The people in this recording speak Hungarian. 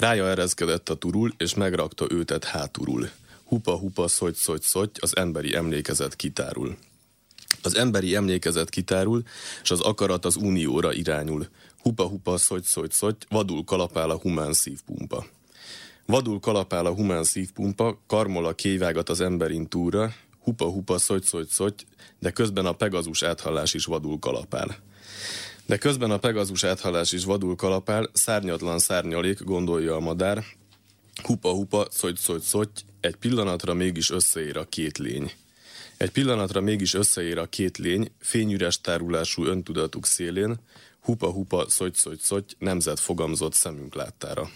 Rája ereszkedett a turul, és megrakta őtet háturul. Hupa-hupa, szogy, szogy, szogy, az emberi emlékezet kitárul. Az emberi emlékezet kitárul, és az akarat az unióra irányul. Hupa-hupa, szogy, szogy, szogy, vadul kalapál a humán szívpumpa. Vadul kalapál a humán szívpumpa, karmol a kévágat az emberin túra, hupa-hupa, szogy, szogy, szogy, de közben a pegazus áthallás is vadul kalapál. De közben a pegazus áthallás is vadul kalapál, szárnyatlan szárnyalék, gondolja a madár, hupa-hupa, szogy, szogy, szogy, egy pillanatra mégis összeér a két lény. Egy pillanatra mégis összeér a két lény, fényüres tárulású öntudatuk szélén, hupa-hupa, szogy, szogy, szogy, nemzet fogamzott szemünk láttára.